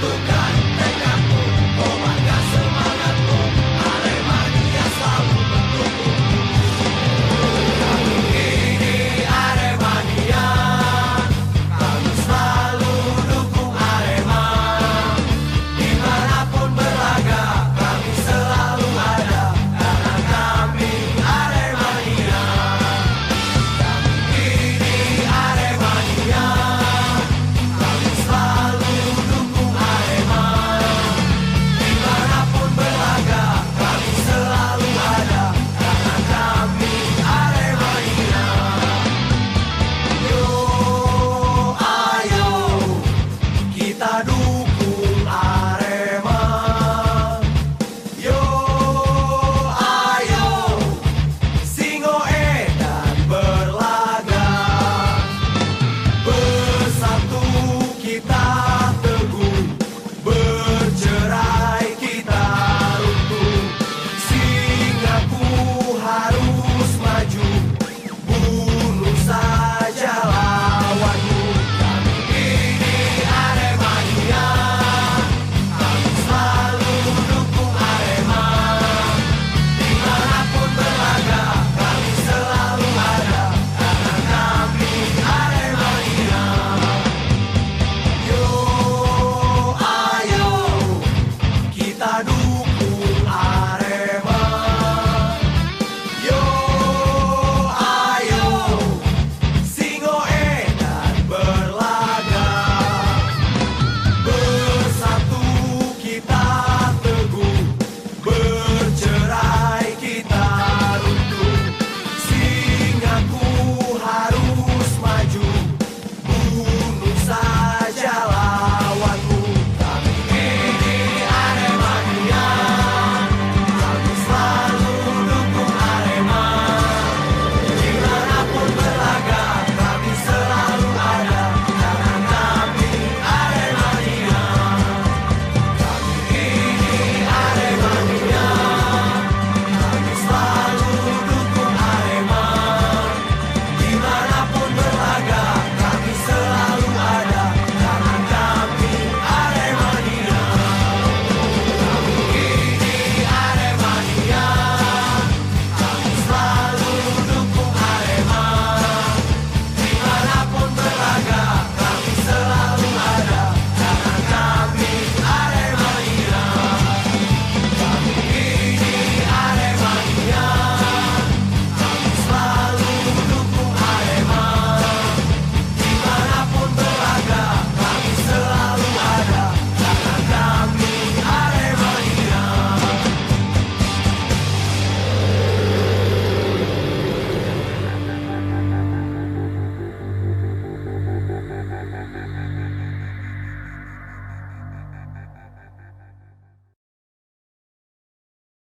tu.